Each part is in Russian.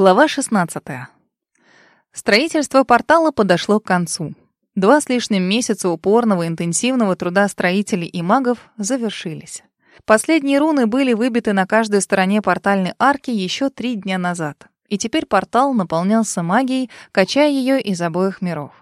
Глава 16. Строительство портала подошло к концу. Два с лишним месяца упорного интенсивного труда строителей и магов завершились. Последние руны были выбиты на каждой стороне портальной арки еще три дня назад. И теперь портал наполнялся магией, качая ее из обоих миров.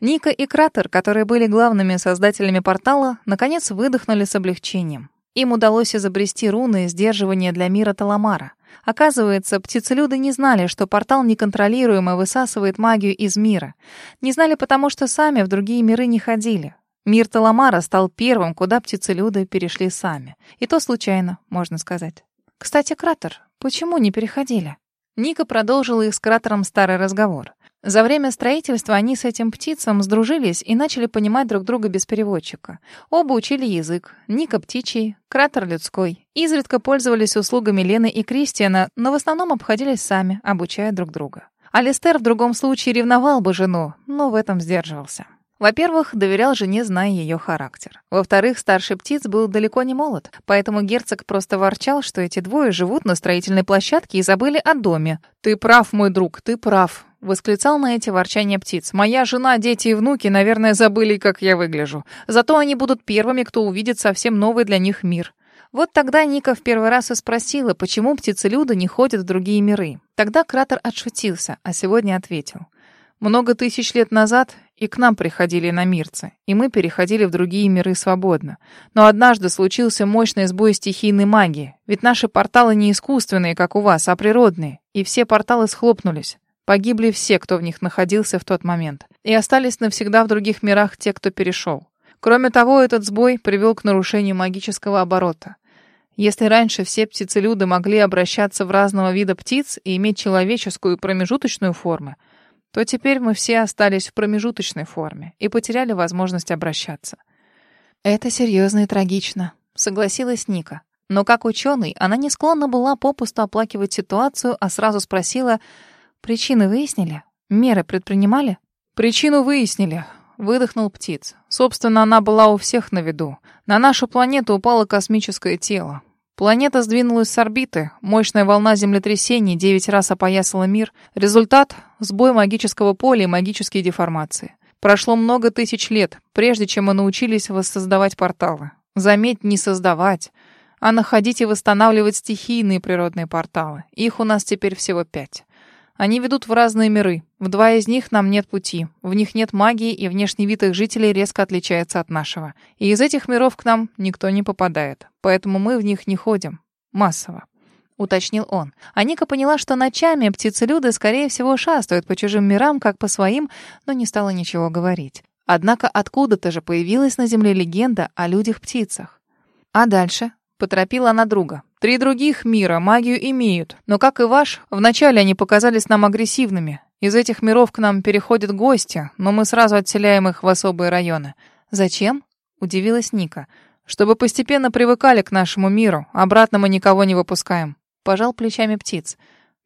Ника и Кратер, которые были главными создателями портала, наконец выдохнули с облегчением. Им удалось изобрести руны сдерживания для мира Таламара — Оказывается, птицелюды не знали, что портал неконтролируемо высасывает магию из мира. Не знали потому, что сами в другие миры не ходили. Мир Таламара стал первым, куда птицелюды перешли сами. И то случайно, можно сказать. Кстати, кратер, почему не переходили? Ника продолжила их с кратером старый разговор. За время строительства они с этим птицам сдружились и начали понимать друг друга без переводчика. Оба учили язык. Ника птичий, Кратер людской. Изредка пользовались услугами Лены и Кристиана, но в основном обходились сами, обучая друг друга. Алистер в другом случае ревновал бы жену, но в этом сдерживался. Во-первых, доверял жене, зная ее характер. Во-вторых, старший птиц был далеко не молод, поэтому герцог просто ворчал, что эти двое живут на строительной площадке и забыли о доме. «Ты прав, мой друг, ты прав», — восклицал на эти ворчания птиц. «Моя жена, дети и внуки, наверное, забыли, как я выгляжу. Зато они будут первыми, кто увидит совсем новый для них мир». Вот тогда Ника в первый раз и спросила, почему птицелюды не ходят в другие миры. Тогда кратер отшутился, а сегодня ответил. Много тысяч лет назад и к нам приходили иномирцы, и мы переходили в другие миры свободно. Но однажды случился мощный сбой стихийной магии, ведь наши порталы не искусственные, как у вас, а природные, и все порталы схлопнулись. Погибли все, кто в них находился в тот момент, и остались навсегда в других мирах те, кто перешел. Кроме того, этот сбой привел к нарушению магического оборота. Если раньше все птицелюды могли обращаться в разного вида птиц и иметь человеческую промежуточную формы, то теперь мы все остались в промежуточной форме и потеряли возможность обращаться. Это серьезно и трагично, согласилась Ника. Но как ученый, она не склонна была попусту оплакивать ситуацию, а сразу спросила, причины выяснили? Меры предпринимали? Причину выяснили, выдохнул птиц. Собственно, она была у всех на виду. На нашу планету упало космическое тело. Планета сдвинулась с орбиты, мощная волна землетрясений девять раз опоясала мир. Результат — сбой магического поля и магические деформации. Прошло много тысяч лет, прежде чем мы научились воссоздавать порталы. Заметь, не создавать, а находить и восстанавливать стихийные природные порталы. Их у нас теперь всего пять. Они ведут в разные миры. В два из них нам нет пути. В них нет магии, и внешний вид их жителей резко отличается от нашего. И из этих миров к нам никто не попадает. Поэтому мы в них не ходим. Массово. Уточнил он. А Ника поняла, что ночами птицелюды, скорее всего, шастают по чужим мирам, как по своим, но не стала ничего говорить. Однако откуда-то же появилась на Земле легенда о людях-птицах. А дальше? Поторопила она друга. Три других мира магию имеют, но, как и ваш, вначале они показались нам агрессивными. Из этих миров к нам переходят гости, но мы сразу отселяем их в особые районы. Зачем? Удивилась Ника. Чтобы постепенно привыкали к нашему миру, обратно мы никого не выпускаем. Пожал плечами птиц.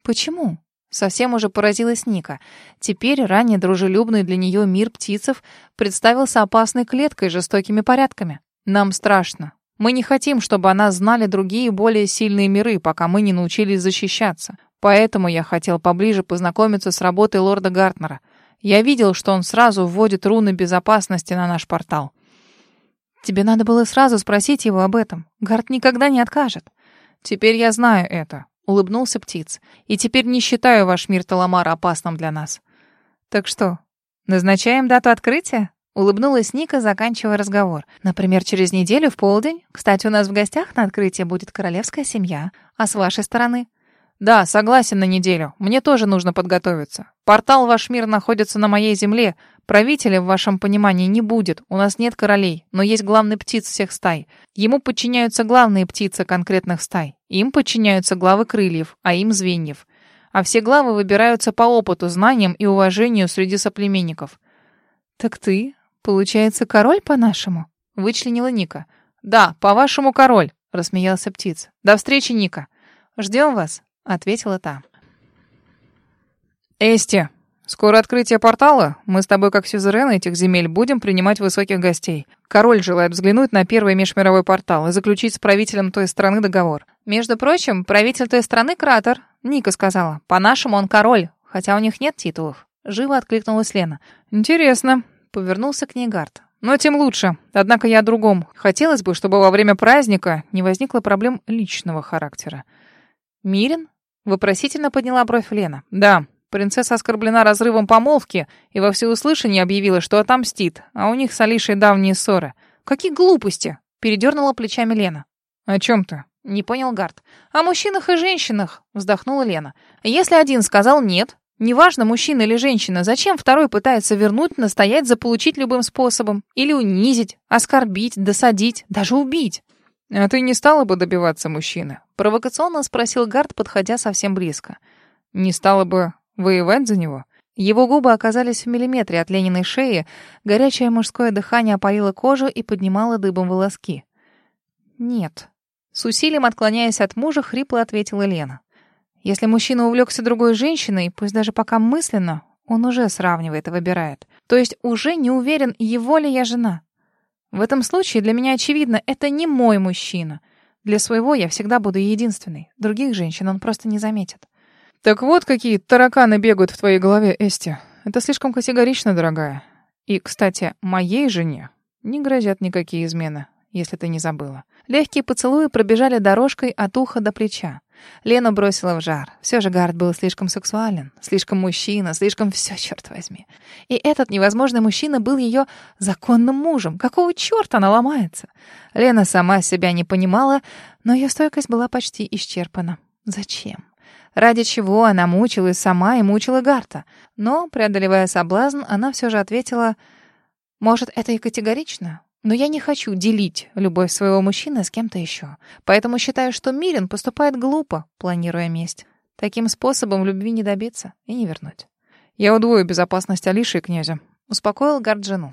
Почему? Совсем уже поразилась Ника. Теперь ранее дружелюбный для нее мир птицев представился опасной клеткой с жестокими порядками. Нам страшно. Мы не хотим, чтобы она знали другие более сильные миры, пока мы не научились защищаться. Поэтому я хотел поближе познакомиться с работой лорда Гартнера. Я видел, что он сразу вводит руны безопасности на наш портал. Тебе надо было сразу спросить его об этом. Гарт никогда не откажет. Теперь я знаю это, улыбнулся птиц. И теперь не считаю ваш мир Таламара опасным для нас. Так что, назначаем дату открытия? Улыбнулась Ника, заканчивая разговор. Например, через неделю в полдень. Кстати, у нас в гостях на открытии будет королевская семья. А с вашей стороны? Да, согласен на неделю. Мне тоже нужно подготовиться. Портал «Ваш мир» находится на моей земле. Правителя, в вашем понимании, не будет. У нас нет королей, но есть главный птиц всех стай. Ему подчиняются главные птицы конкретных стай. Им подчиняются главы крыльев, а им звеньев. А все главы выбираются по опыту, знаниям и уважению среди соплеменников. Так ты «Получается, король по-нашему?» — вычленила Ника. «Да, по-вашему, король», — рассмеялся птиц. «До встречи, Ника». «Ждем вас», — ответила та. «Эсти, скоро открытие портала. Мы с тобой, как сюзерены этих земель, будем принимать высоких гостей. Король желает взглянуть на первый межмировой портал и заключить с правителем той страны договор. Между прочим, правитель той страны кратер, Ника сказала. По-нашему он король, хотя у них нет титулов. Живо откликнулась Лена. Интересно, повернулся к ней Гард. Но тем лучше. Однако я о другом. Хотелось бы, чтобы во время праздника не возникло проблем личного характера. Мирин? Вопросительно подняла бровь Лена. Да, принцесса оскорблена разрывом помолвки и во всеуслышание объявила, что отомстит, а у них с Алишей давние ссоры. Какие глупости! Передернула плечами Лена. О чем ты? Не понял Гард. О мужчинах и женщинах, вздохнула Лена. Если один сказал нет, Неважно, мужчина или женщина, зачем второй пытается вернуть, настоять, заполучить любым способом? Или унизить, оскорбить, досадить, даже убить? «А ты не стала бы добиваться мужчины?» Провокационно спросил Гард, подходя совсем близко. «Не стала бы воевать за него?» Его губы оказались в миллиметре от Лениной шеи, горячее мужское дыхание опалило кожу и поднимало дыбом волоски. «Нет». С усилием отклоняясь от мужа, хрипло ответила Лена. Если мужчина увлекся другой женщиной, пусть даже пока мысленно, он уже сравнивает и выбирает. То есть уже не уверен, его ли я жена. В этом случае для меня очевидно, это не мой мужчина. Для своего я всегда буду единственной. Других женщин он просто не заметит. Так вот какие тараканы бегают в твоей голове, Эсти. Это слишком категорично, дорогая. И, кстати, моей жене не грозят никакие измены, если ты не забыла. Легкие поцелуи пробежали дорожкой от уха до плеча. Лену бросила в жар. Все же Гард был слишком сексуален, слишком мужчина, слишком все, черт возьми. И этот невозможный мужчина был ее законным мужем. Какого черта она ломается? Лена сама себя не понимала, но ее стойкость была почти исчерпана. Зачем? Ради чего она мучилась сама и мучила Гарта? Но, преодолевая соблазн, она все же ответила, «Может, это и категорично? Но я не хочу делить любовь своего мужчины с кем-то еще. Поэтому считаю, что Мирин поступает глупо, планируя месть. Таким способом любви не добиться и не вернуть. Я удвою безопасность Алиши и князя. Успокоил Гарджину.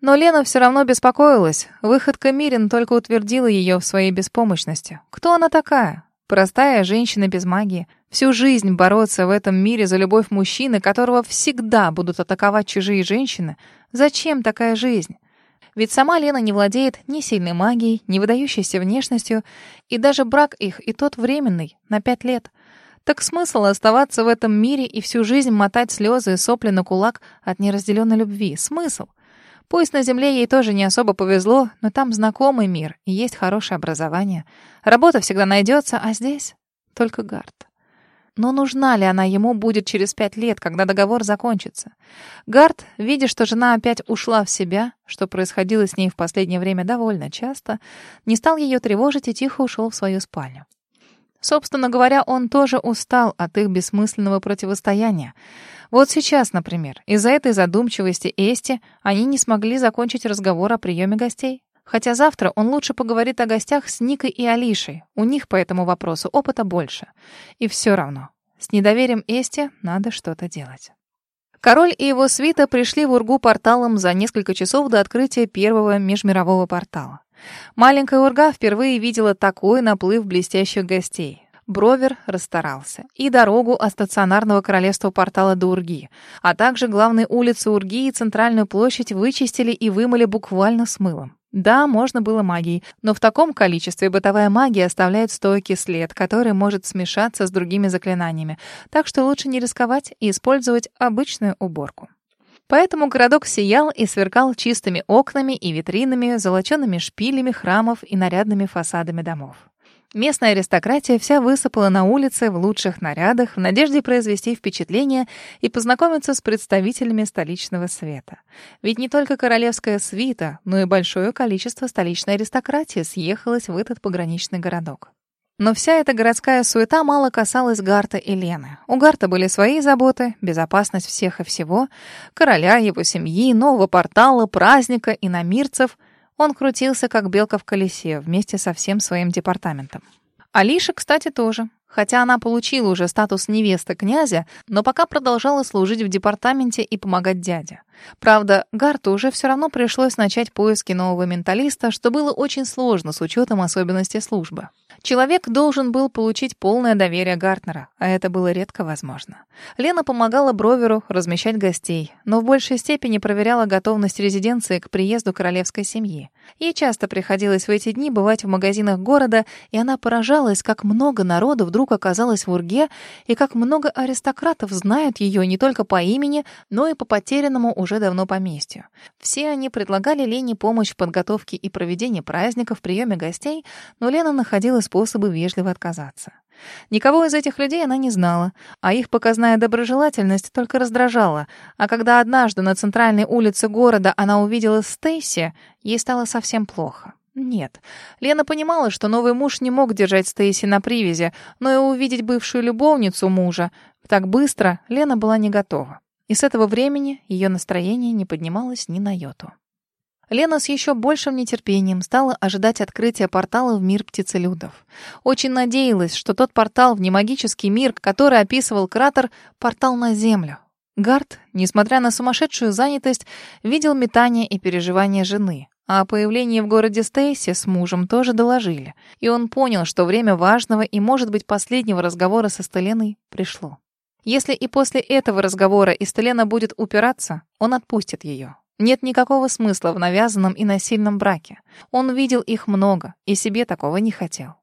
Но Лена все равно беспокоилась. Выходка Мирин только утвердила ее в своей беспомощности. Кто она такая? Простая женщина без магии. Всю жизнь бороться в этом мире за любовь мужчины, которого всегда будут атаковать чужие женщины. Зачем такая жизнь? Ведь сама Лена не владеет ни сильной магией, ни выдающейся внешностью, и даже брак их и тот временный, на пять лет. Так смысл оставаться в этом мире и всю жизнь мотать слезы и сопли на кулак от неразделенной любви? Смысл? Пусть на Земле ей тоже не особо повезло, но там знакомый мир и есть хорошее образование. Работа всегда найдется, а здесь только гард. Но нужна ли она ему будет через пять лет, когда договор закончится? Гард, видя, что жена опять ушла в себя, что происходило с ней в последнее время довольно часто, не стал ее тревожить и тихо ушел в свою спальню. Собственно говоря, он тоже устал от их бессмысленного противостояния. Вот сейчас, например, из-за этой задумчивости Эсти они не смогли закончить разговор о приеме гостей. Хотя завтра он лучше поговорит о гостях с Никой и Алишей. У них по этому вопросу опыта больше. И все равно, с недоверием Эсти надо что-то делать. Король и его свита пришли в Ургу порталом за несколько часов до открытия первого межмирового портала. Маленькая Урга впервые видела такой наплыв блестящих гостей. Бровер расстарался. И дорогу от стационарного королевства портала до Урги, а также главные улицы Урги и центральную площадь вычистили и вымыли буквально с мылом. Да, можно было магией, но в таком количестве бытовая магия оставляет стойкий след, который может смешаться с другими заклинаниями, так что лучше не рисковать и использовать обычную уборку. Поэтому городок сиял и сверкал чистыми окнами и витринами, золочеными шпилями храмов и нарядными фасадами домов. Местная аристократия вся высыпала на улице в лучших нарядах в надежде произвести впечатление и познакомиться с представителями столичного света. Ведь не только королевская свита, но и большое количество столичной аристократии съехалось в этот пограничный городок. Но вся эта городская суета мало касалась Гарта и Лены. У Гарта были свои заботы, безопасность всех и всего, короля, его семьи, нового портала, праздника и намирцев — он крутился, как белка в колесе, вместе со всем своим департаментом. Алиша, кстати, тоже. Хотя она получила уже статус невесты князя, но пока продолжала служить в департаменте и помогать дяде. Правда, Гарту уже все равно пришлось начать поиски нового менталиста, что было очень сложно с учетом особенностей службы. Человек должен был получить полное доверие Гартнера, а это было редко возможно. Лена помогала Броверу размещать гостей, но в большей степени проверяла готовность резиденции к приезду королевской семьи. Ей часто приходилось в эти дни бывать в магазинах города, и она поражалась, как много народу вдруг оказалось в Урге, и как много аристократов знают ее не только по имени, но и по потерянному уже давно поместью. Все они предлагали Лене помощь в подготовке и проведении праздников, приеме гостей, но Лена находила способы вежливо отказаться. Никого из этих людей она не знала, а их показная доброжелательность только раздражала. А когда однажды на центральной улице города она увидела Стейси, ей стало совсем плохо. Нет. Лена понимала, что новый муж не мог держать Стейси на привязи, но и увидеть бывшую любовницу мужа так быстро Лена была не готова. И с этого времени ее настроение не поднималось ни на йоту. Лена с еще большим нетерпением стала ожидать открытия портала в мир птицелюдов. Очень надеялась, что тот портал в немагический мир, который описывал кратер, портал на Землю. Гард, несмотря на сумасшедшую занятость, видел метание и переживания жены. А о появлении в городе Стейси с мужем тоже доложили. И он понял, что время важного и, может быть, последнего разговора со Стеленой пришло. Если и после этого разговора Истелена будет упираться, он отпустит ее. Нет никакого смысла в навязанном и насильном браке. Он видел их много и себе такого не хотел.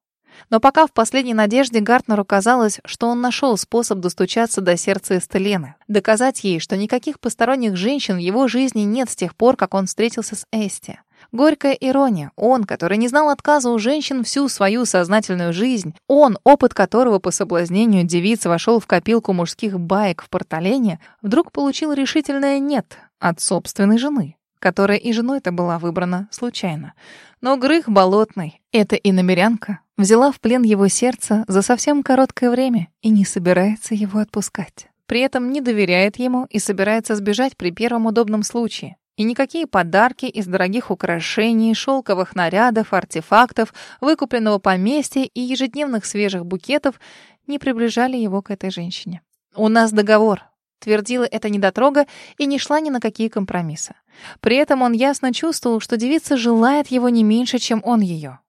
Но пока в последней надежде Гартнеру казалось, что он нашел способ достучаться до сердца Эстелены, доказать ей, что никаких посторонних женщин в его жизни нет с тех пор, как он встретился с Эсти. Горькая ирония. Он, который не знал отказа у женщин всю свою сознательную жизнь, он, опыт которого по соблазнению девицы вошел в копилку мужских баек в порталене, вдруг получил решительное «нет» от собственной жены, которая и женой-то была выбрана случайно. Но Грых Болотный, эта иномерянка, взяла в плен его сердце за совсем короткое время и не собирается его отпускать. При этом не доверяет ему и собирается сбежать при первом удобном случае. И никакие подарки из дорогих украшений, шелковых нарядов, артефактов, выкупленного поместья и ежедневных свежих букетов не приближали его к этой женщине. «У нас договор», — твердила эта недотрога и не шла ни на какие компромиссы. При этом он ясно чувствовал, что девица желает его не меньше, чем он ее.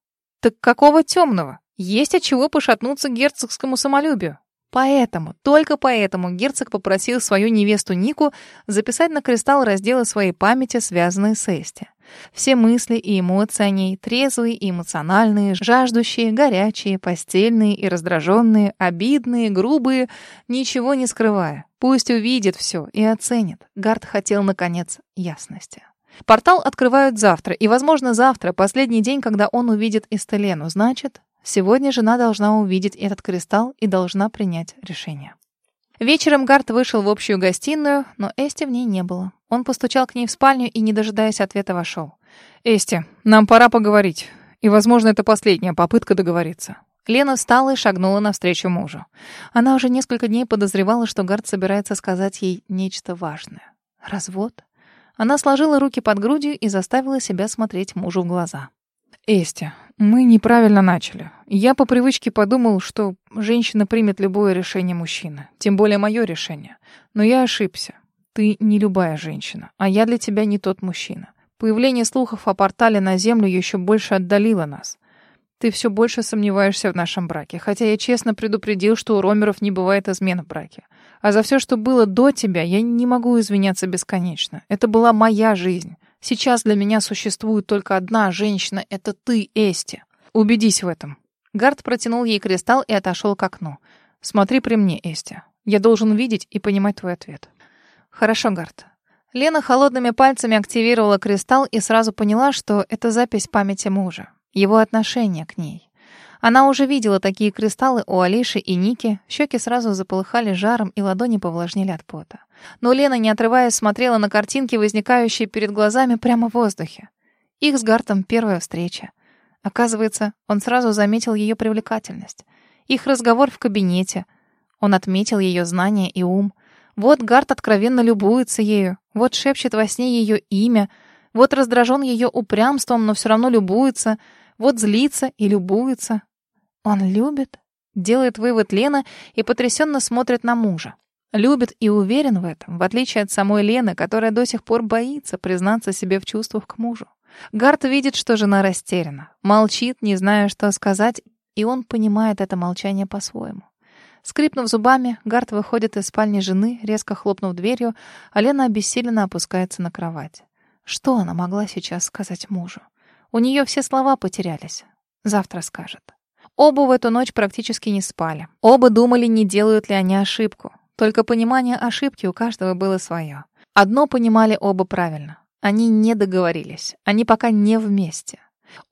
Так какого темного? Есть от чего пошатнуться герцогскому самолюбию. Поэтому, только поэтому герцог попросил свою невесту Нику записать на кристалл разделы своей памяти, связанные с Эсти. Все мысли и эмоции о ней, трезвые и эмоциональные, жаждущие, горячие, постельные и раздраженные, обидные, грубые, ничего не скрывая. Пусть увидит все и оценит. Гард хотел, наконец, ясности. Портал открывают завтра, и, возможно, завтра, последний день, когда он увидит Эстелену. Значит, Сегодня жена должна увидеть этот кристалл и должна принять решение. Вечером Гарт вышел в общую гостиную, но Эсти в ней не было. Он постучал к ней в спальню и, не дожидаясь ответа, вошел. «Эсти, нам пора поговорить. И, возможно, это последняя попытка договориться». Лена встала и шагнула навстречу мужу. Она уже несколько дней подозревала, что Гарт собирается сказать ей нечто важное. «Развод?» Она сложила руки под грудью и заставила себя смотреть мужу в глаза. «Эсти, мы неправильно начали. Я по привычке подумал, что женщина примет любое решение мужчины, тем более мое решение. Но я ошибся. Ты не любая женщина, а я для тебя не тот мужчина. Появление слухов о портале на Землю еще больше отдалило нас. Ты все больше сомневаешься в нашем браке, хотя я честно предупредил, что у Ромеров не бывает измен в браке. А за все, что было до тебя, я не могу извиняться бесконечно. Это была моя жизнь. Сейчас для меня существует только одна женщина — это ты, Эсти. Убедись в этом». Гард протянул ей кристалл и отошел к окну. «Смотри при мне, Эсти. Я должен видеть и понимать твой ответ». «Хорошо, Гард». Лена холодными пальцами активировала кристалл и сразу поняла, что это запись памяти мужа, его отношение к ней. Она уже видела такие кристаллы у Алиши и Ники, щеки сразу заполыхали жаром и ладони повлажнели от пота. Но Лена, не отрываясь, смотрела на картинки, возникающие перед глазами прямо в воздухе. Их с Гартом первая встреча. Оказывается, он сразу заметил ее привлекательность. Их разговор в кабинете. Он отметил ее знания и ум. Вот Гарт откровенно любуется ею. Вот шепчет во сне ее имя. Вот раздражен ее упрямством, но все равно любуется. Вот злится и любуется. Он любит Делает вывод Лена и потрясенно смотрит на мужа. Любит и уверен в этом, в отличие от самой Лены, которая до сих пор боится признаться себе в чувствах к мужу. Гарт видит, что жена растеряна, молчит, не зная, что сказать, и он понимает это молчание по-своему. Скрипнув зубами, Гарт выходит из спальни жены, резко хлопнув дверью, а Лена обессиленно опускается на кровать. Что она могла сейчас сказать мужу? У нее все слова потерялись. Завтра скажет. Оба в эту ночь практически не спали. Оба думали, не делают ли они ошибку. Только понимание ошибки у каждого было свое. Одно понимали оба правильно. Они не договорились. Они пока не вместе.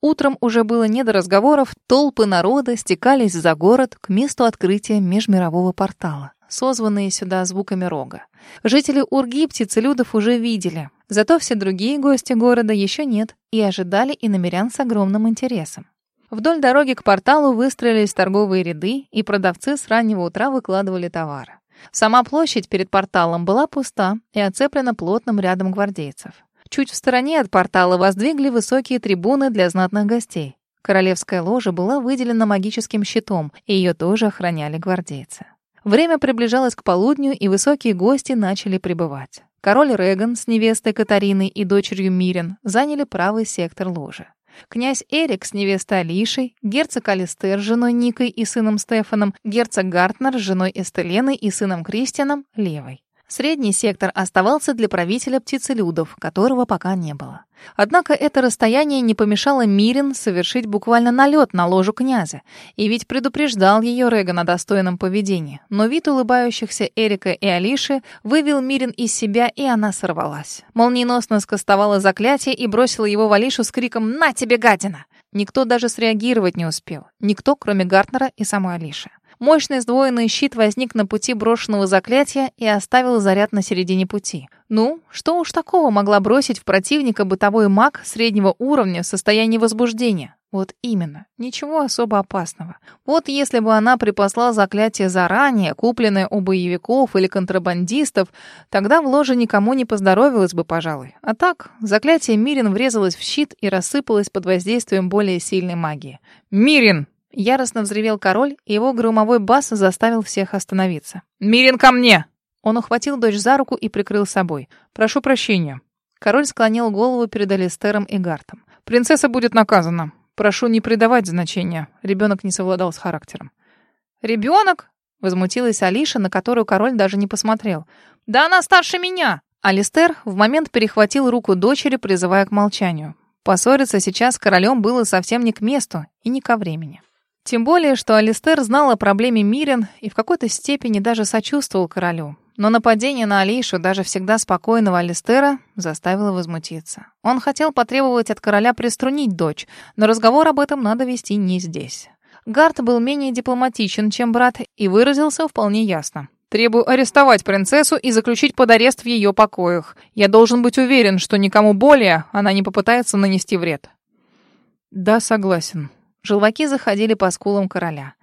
Утром уже было не до разговоров, толпы народа стекались за город к месту открытия межмирового портала, созванные сюда звуками рога. Жители Урги птицелюдов уже видели, зато все другие гости города еще нет и ожидали иномерян с огромным интересом. Вдоль дороги к порталу выстроились торговые ряды, и продавцы с раннего утра выкладывали товары. Сама площадь перед порталом была пуста и оцеплена плотным рядом гвардейцев. Чуть в стороне от портала воздвигли высокие трибуны для знатных гостей. Королевская ложа была выделена магическим щитом, и ее тоже охраняли гвардейцы. Время приближалось к полудню, и высокие гости начали прибывать. Король Реган с невестой Катариной и дочерью Мирен заняли правый сектор ложи. Князь Эрик с невестой Алишей, герцог Алистер с женой Никой и сыном Стефаном, герцог Гартнер с женой Эстеленой и сыном Кристианом — левой. Средний сектор оставался для правителя птицелюдов, которого пока не было. Однако это расстояние не помешало Мирин совершить буквально налет на ложу князя. И ведь предупреждал ее Реган о достойном поведении. Но вид улыбающихся Эрика и Алиши вывел Мирин из себя, и она сорвалась. Молниеносно скостовала заклятие и бросила его в Алишу с криком «На тебе, гадина!». Никто даже среагировать не успел. Никто, кроме Гартнера и самой Алиши. Мощный сдвоенный щит возник на пути брошенного заклятия и оставил заряд на середине пути. Ну, что уж такого могла бросить в противника бытовой маг среднего уровня в состоянии возбуждения? Вот именно. Ничего особо опасного. Вот если бы она припасла заклятие заранее, купленное у боевиков или контрабандистов, тогда в ложе никому не поздоровилось бы, пожалуй. А так, заклятие Мирин врезалось в щит и рассыпалось под воздействием более сильной магии. «Мирин!» Яростно взревел король, и его громовой бас заставил всех остановиться. «Мирин, ко мне!» Он ухватил дочь за руку и прикрыл собой. «Прошу прощения». Король склонил голову перед Алистером и Гартом. «Принцесса будет наказана. Прошу не придавать значения». Ребенок не совладал с характером. «Ребенок?» — возмутилась Алиша, на которую король даже не посмотрел. «Да она старше меня!» Алистер в момент перехватил руку дочери, призывая к молчанию. Поссориться сейчас с королем было совсем не к месту и не ко времени. Тем более, что Алистер знал о проблеме Мирен и в какой-то степени даже сочувствовал королю. Но нападение на Алишу даже всегда спокойного Алистера заставило возмутиться. Он хотел потребовать от короля приструнить дочь, но разговор об этом надо вести не здесь. Гарт был менее дипломатичен, чем брат, и выразился вполне ясно. «Требую арестовать принцессу и заключить под арест в ее покоях. Я должен быть уверен, что никому более она не попытается нанести вред». «Да, согласен», Желваки заходили по скулам короля.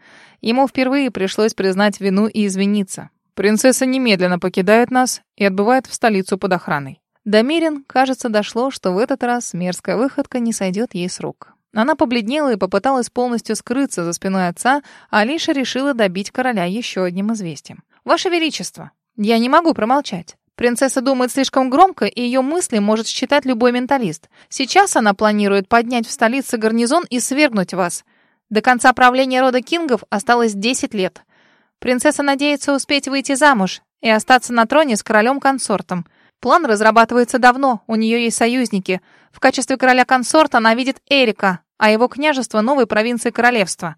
Ему впервые пришлось признать вину и извиниться. Принцесса немедленно покидает нас и отбывает в столицу под охраной. Дамирин, кажется, дошло, что в этот раз мерзкая выходка не сойдет ей с рук. Она побледнела и попыталась полностью скрыться за спиной отца, а Алиша решила добить короля еще одним известием. «Ваше Величество, я не могу промолчать. Принцесса думает слишком громко, и ее мысли может считать любой менталист. Сейчас она планирует поднять в столице гарнизон и свергнуть вас. До конца правления рода Кингов осталось 10 лет. Принцесса надеется успеть выйти замуж и остаться на троне с королем-консортом. План разрабатывается давно, у нее есть союзники. В качестве короля-консорта она видит Эрика, а его княжество — новой провинции королевства.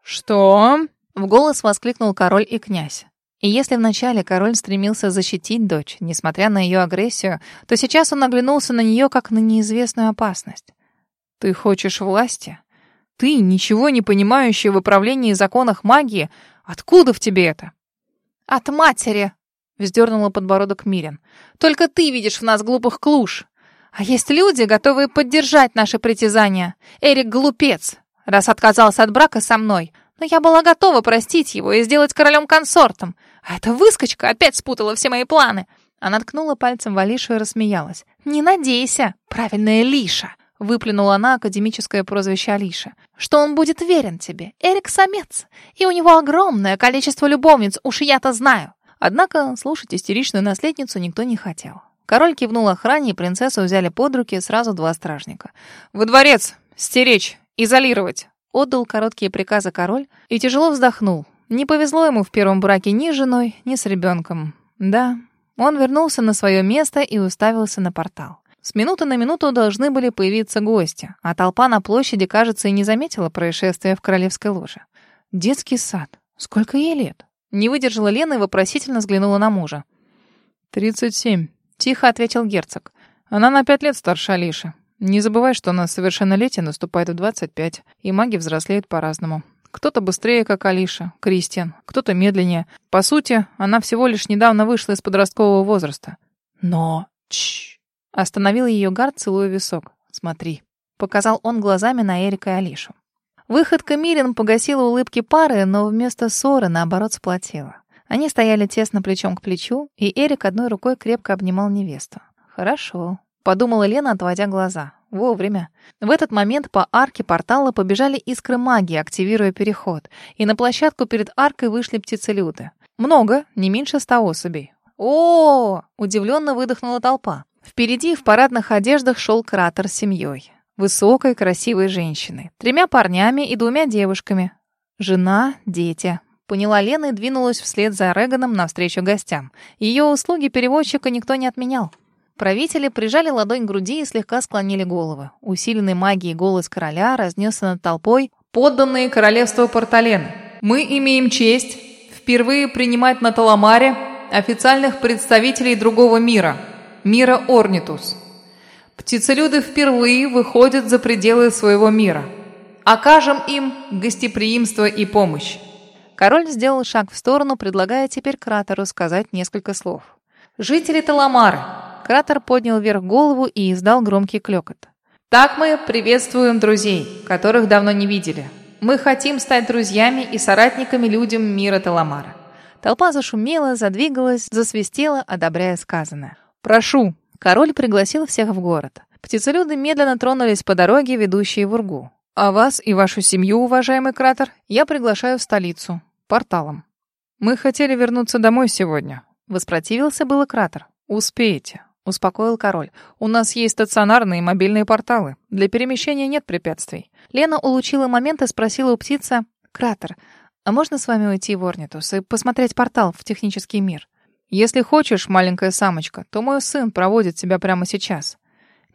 «Что?» — в голос воскликнул король и князь. И если вначале король стремился защитить дочь, несмотря на ее агрессию, то сейчас он оглянулся на нее как на неизвестную опасность. «Ты хочешь власти? Ты, ничего не понимающий в управлении и законах магии, откуда в тебе это?» «От матери!» — вздернула подбородок Мирин. «Только ты видишь в нас глупых клуш. А есть люди, готовые поддержать наши притязания. Эрик глупец, раз отказался от брака со мной. Но я была готова простить его и сделать королем-консортом. А эта выскочка опять спутала все мои планы. Она ткнула пальцем в Алишу и рассмеялась. «Не надейся, правильная Лиша. выплюнула она академическое прозвище Алиша. «Что он будет верен тебе. Эрик самец. И у него огромное количество любовниц, уж я-то знаю». Однако слушать истеричную наследницу никто не хотел. Король кивнул охране, и принцессу взяли под руки сразу два стражника. «Во дворец! Стеречь! Изолировать!» Отдал короткие приказы король и тяжело вздохнул. Не повезло ему в первом браке ни с женой, ни с ребенком. Да, он вернулся на свое место и уставился на портал. С минуты на минуту должны были появиться гости, а толпа на площади, кажется, и не заметила происшествия в королевской ложе. Детский сад. Сколько ей лет? Не выдержала Лена и вопросительно взглянула на мужа. «Тридцать семь», — тихо ответил герцог. «Она на пять лет старше Алиши. Не забывай, что у нас совершеннолетие наступает в двадцать пять, и маги взрослеют по-разному. Кто-то быстрее, как Алиша, Кристиан, кто-то медленнее. По сути, она всего лишь недавно вышла из подросткового возраста. Но... Чш! Остановил ее гард, целуя висок. «Смотри». Показал он глазами на Эрика и Алишу. Выходка Мирин погасила улыбки пары, но вместо ссоры, наоборот, сплотила. Они стояли тесно плечом к плечу, и Эрик одной рукой крепко обнимал невесту. «Хорошо», — подумала Лена, отводя глаза. Вовремя. В этот момент по арке портала побежали искры магии, активируя переход, и на площадку перед аркой вышли птицелюды. Много, не меньше ста особей. О, удивленно выдохнула толпа. Впереди в парадных одеждах шел кратер с семьей. Высокой, красивой женщиной. Тремя парнями и двумя девушками. Жена, дети. Поняла Лена и двинулась вслед за Реганом навстречу гостям. Ее услуги переводчика никто не отменял. Правители прижали ладонь к груди и слегка склонили головы. Усиленный магией голос короля разнесся над толпой. «Подданные королевства Портален, мы имеем честь впервые принимать на Таламаре официальных представителей другого мира – мира Орнитус. Птицелюды впервые выходят за пределы своего мира. Окажем им гостеприимство и помощь. Король сделал шаг в сторону, предлагая теперь кратеру сказать несколько слов. «Жители Таламары!» Кратер поднял вверх голову и издал громкий клёкот. «Так мы приветствуем друзей, которых давно не видели. Мы хотим стать друзьями и соратниками людям мира Таламара». Толпа зашумела, задвигалась, засвистела, одобряя сказанное. «Прошу!» Король пригласил всех в город. Птицелюды медленно тронулись по дороге, ведущей в Ургу. «А вас и вашу семью, уважаемый кратер, я приглашаю в столицу. Порталом. Мы хотели вернуться домой сегодня». Воспротивился было кратер. «Успеете», — успокоил король. «У нас есть стационарные мобильные порталы. Для перемещения нет препятствий». Лена улучила момент и спросила у птица. «Кратер, а можно с вами уйти в Орнитус и посмотреть портал в технический мир?» Если хочешь, маленькая самочка, то мой сын проводит тебя прямо сейчас.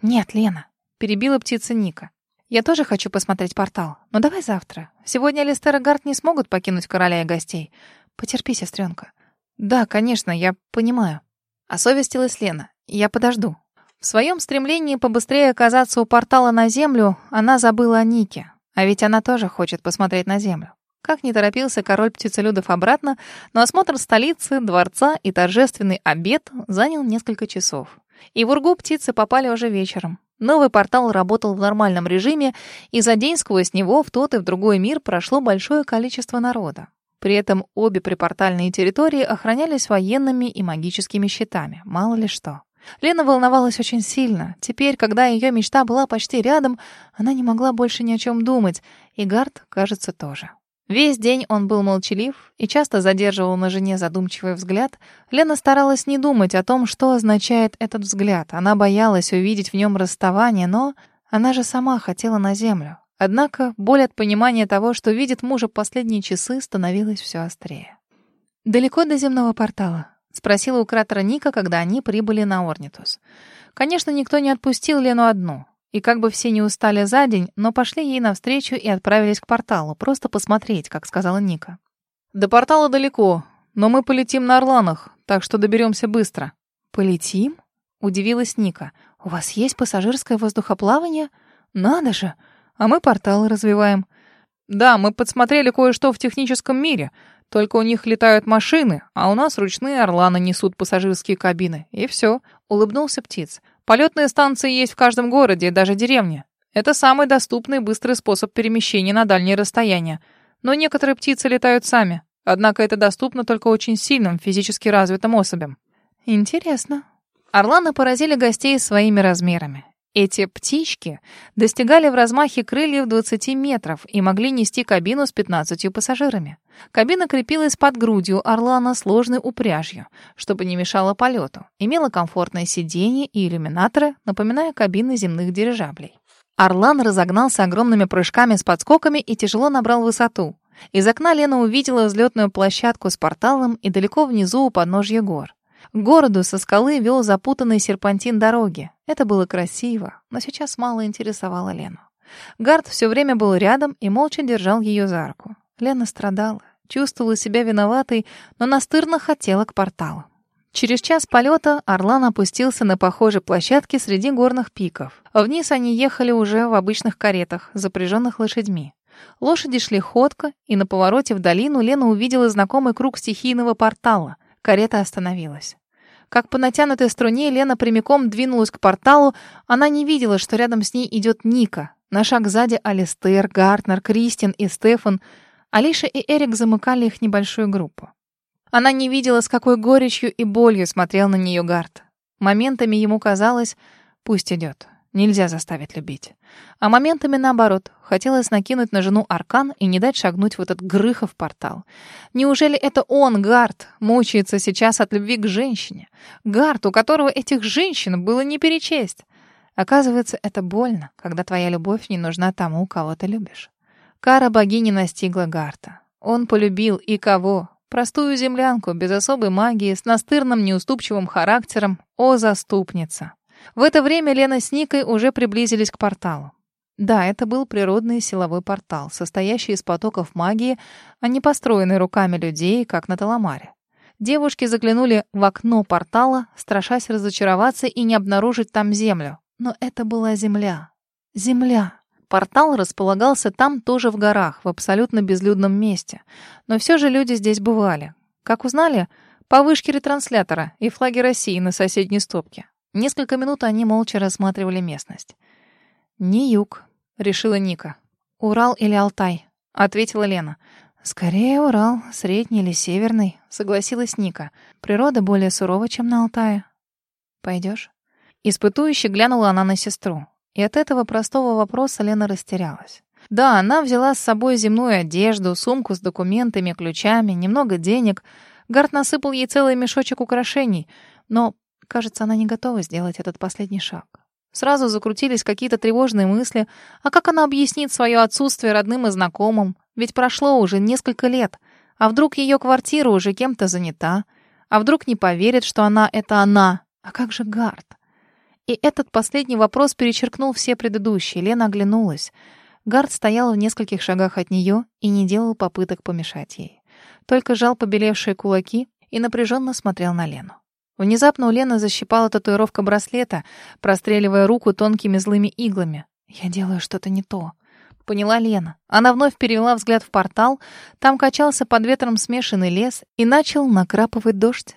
Нет, Лена, перебила птица Ника. Я тоже хочу посмотреть портал, но давай завтра. Сегодня Алистер и Гарт не смогут покинуть короля и гостей. Потерпи, сестренка. Да, конечно, я понимаю. Осовестилась Лена. Я подожду. В своем стремлении побыстрее оказаться у портала на землю, она забыла о Нике. А ведь она тоже хочет посмотреть на землю. Как не торопился король птицелюдов обратно, но осмотр столицы, дворца и торжественный обед занял несколько часов. И в Ургу птицы попали уже вечером. Новый портал работал в нормальном режиме, и за день сквозь него в тот и в другой мир прошло большое количество народа. При этом обе припортальные территории охранялись военными и магическими щитами, мало ли что. Лена волновалась очень сильно. Теперь, когда ее мечта была почти рядом, она не могла больше ни о чем думать, и Гард, кажется, тоже. Весь день он был молчалив и часто задерживал на жене задумчивый взгляд. Лена старалась не думать о том, что означает этот взгляд. Она боялась увидеть в нем расставание, но она же сама хотела на землю. Однако боль от понимания того, что видит мужа последние часы, становилась все острее. «Далеко до земного портала?» — спросила у кратера Ника, когда они прибыли на Орнитус. Конечно, никто не отпустил Лену одну. И как бы все не устали за день, но пошли ей навстречу и отправились к порталу, просто посмотреть, как сказала Ника. «До портала далеко, но мы полетим на Орланах, так что доберемся быстро». «Полетим?» — удивилась Ника. «У вас есть пассажирское воздухоплавание? Надо же! А мы порталы развиваем». «Да, мы подсмотрели кое-что в техническом мире. Только у них летают машины, а у нас ручные орланы несут пассажирские кабины. И все», — улыбнулся птиц. Полетные станции есть в каждом городе, даже деревне. Это самый доступный и быстрый способ перемещения на дальние расстояния. Но некоторые птицы летают сами. Однако это доступно только очень сильным физически развитым особям. Интересно. Орланы поразили гостей своими размерами. Эти птички достигали в размахе крыльев 20 метров и могли нести кабину с 15 пассажирами. Кабина крепилась под грудью орлана сложной упряжью, чтобы не мешало полету, имела комфортное сиденье и иллюминаторы, напоминая кабины земных дирижаблей. Орлан разогнался огромными прыжками с подскоками и тяжело набрал высоту. Из окна Лена увидела взлетную площадку с порталом и далеко внизу у подножья гор. Городу со скалы вел запутанный серпантин дороги. Это было красиво, но сейчас мало интересовало Лену. Гард все время был рядом и молча держал ее за руку. Лена страдала, чувствовала себя виноватой, но настырно хотела к порталу. Через час полета Орлан опустился на похожей площадке среди горных пиков. Вниз они ехали уже в обычных каретах, запряженных лошадьми. Лошади шли ходко, и на повороте в долину Лена увидела знакомый круг стихийного портала. Карета остановилась. Как по натянутой струне Лена прямиком двинулась к порталу. Она не видела, что рядом с ней идет Ника. На шаг сзади Алистер, Гартнер, Кристин и Стефан. Алиша и Эрик замыкали их небольшую группу. Она не видела, с какой горечью и болью смотрел на нее Гарт. Моментами ему казалось, пусть идет. Нельзя заставить любить. А моментами наоборот. Хотелось накинуть на жену аркан и не дать шагнуть в этот Грыхов портал. Неужели это он, Гард, мучается сейчас от любви к женщине? Гард, у которого этих женщин было не перечесть. Оказывается, это больно, когда твоя любовь не нужна тому, кого ты любишь. Кара богини настигла Гарта. Он полюбил и кого? Простую землянку, без особой магии, с настырным неуступчивым характером. О, заступница! В это время Лена с Никой уже приблизились к порталу. Да, это был природный силовой портал, состоящий из потоков магии, а не построенный руками людей, как на Таламаре. Девушки заглянули в окно портала, страшась разочароваться и не обнаружить там землю. Но это была земля. Земля. Портал располагался там тоже в горах, в абсолютно безлюдном месте. Но все же люди здесь бывали. Как узнали? По вышке ретранслятора и флаге России на соседней стопке. Несколько минут они молча рассматривали местность. «Не юг», — решила Ника. «Урал или Алтай?» — ответила Лена. «Скорее Урал, средний или северный», — согласилась Ника. «Природа более сурова, чем на Алтае». «Пойдешь?» Испытующе глянула она на сестру. И от этого простого вопроса Лена растерялась. Да, она взяла с собой земную одежду, сумку с документами, ключами, немного денег. Гарт насыпал ей целый мешочек украшений. Но Кажется, она не готова сделать этот последний шаг. Сразу закрутились какие-то тревожные мысли. А как она объяснит свое отсутствие родным и знакомым? Ведь прошло уже несколько лет. А вдруг ее квартира уже кем-то занята? А вдруг не поверит, что она — это она? А как же Гард? И этот последний вопрос перечеркнул все предыдущие. Лена оглянулась. Гард стоял в нескольких шагах от нее и не делал попыток помешать ей. Только жал побелевшие кулаки и напряженно смотрел на Лену. Внезапно у Лены защипала татуировка браслета, простреливая руку тонкими злыми иглами. «Я делаю что-то не то», — поняла Лена. Она вновь перевела взгляд в портал. Там качался под ветром смешанный лес и начал накрапывать дождь.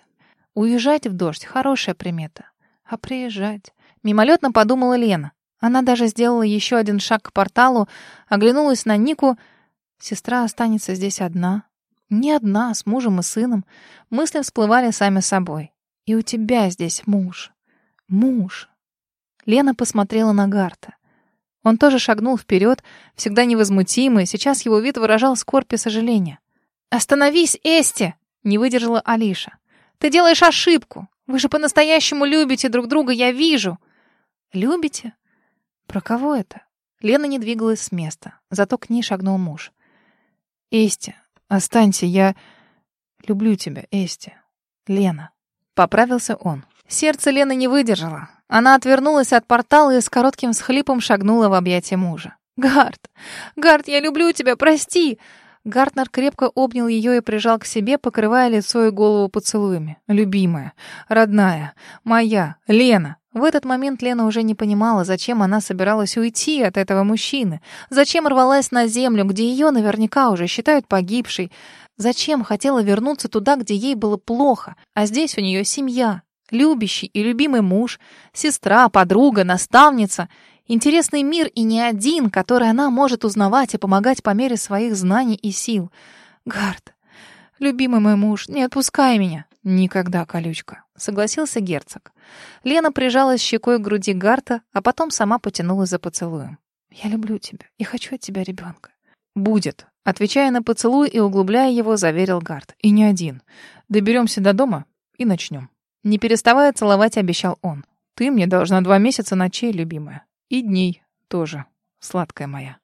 Уезжать в дождь — хорошая примета. А приезжать? Мимолетно подумала Лена. Она даже сделала еще один шаг к порталу, оглянулась на Нику. Сестра останется здесь одна. Не одна, с мужем и сыном. Мысли всплывали сами собой. И у тебя здесь муж. Муж. Лена посмотрела на Гарта. Он тоже шагнул вперед, всегда невозмутимый, сейчас его вид выражал скорбь и сожаление. «Остановись, Эсти!» — не выдержала Алиша. «Ты делаешь ошибку. Вы же по-настоящему любите друг друга, я вижу». «Любите? Про кого это?» Лена не двигалась с места, зато к ней шагнул муж. «Эсти, останься, я люблю тебя, Эсти. Лена». Поправился он. Сердце Лены не выдержало. Она отвернулась от портала и с коротким схлипом шагнула в объятия мужа. «Гард! Гард, я люблю тебя, прости!» Гартнер крепко обнял ее и прижал к себе, покрывая лицо и голову поцелуями. «Любимая, родная, моя, Лена!» В этот момент Лена уже не понимала, зачем она собиралась уйти от этого мужчины, зачем рвалась на землю, где ее наверняка уже считают погибшей, Зачем хотела вернуться туда, где ей было плохо, а здесь у нее семья, любящий и любимый муж, сестра, подруга, наставница, интересный мир и не один, который она может узнавать и помогать по мере своих знаний и сил. Гард, любимый мой муж, не отпускай меня. Никогда, колючка, согласился герцог. Лена прижалась щекой к груди Гарта, а потом сама потянулась за поцелуем. Я люблю тебя и хочу от тебя ребенка. Будет, отвечая на поцелуй и углубляя его, заверил Гарт. И не один. Доберемся до дома и начнем. Не переставая целовать, обещал он. Ты мне должна два месяца ночей, любимая. И дней тоже, сладкая моя.